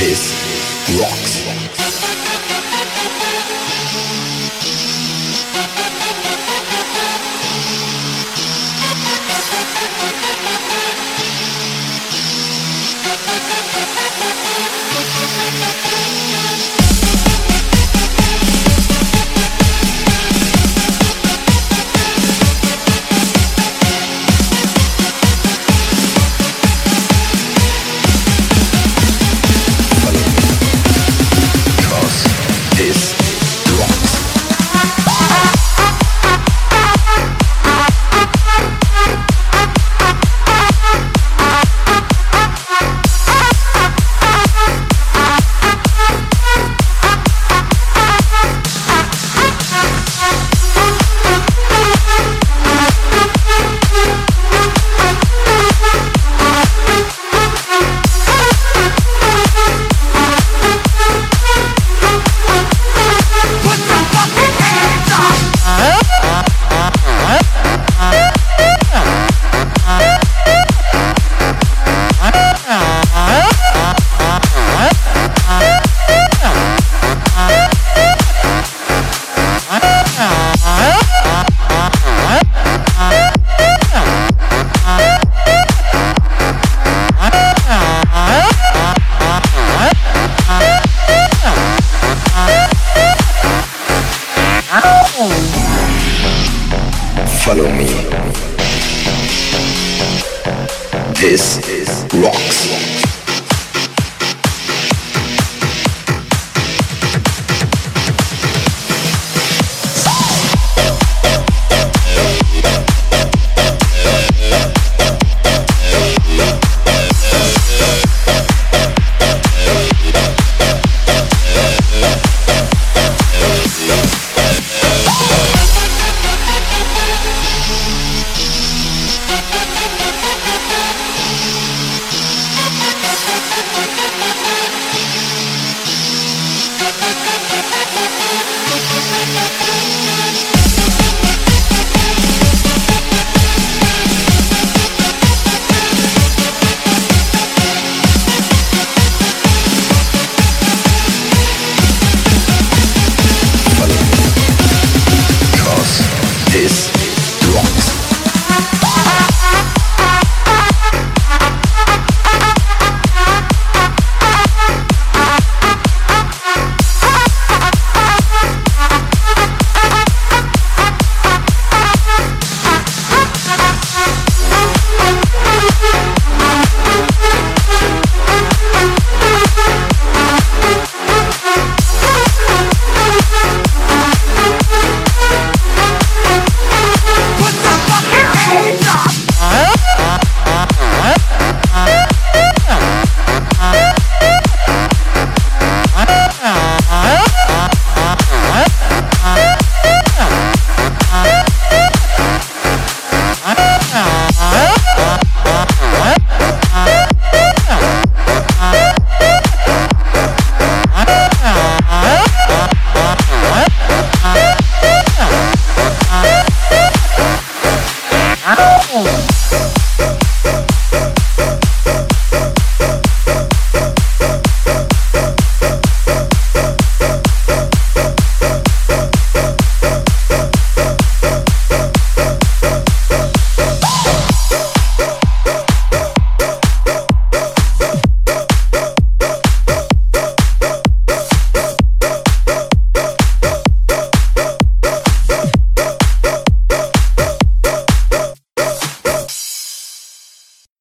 This rocks. Follow me. This is rocks.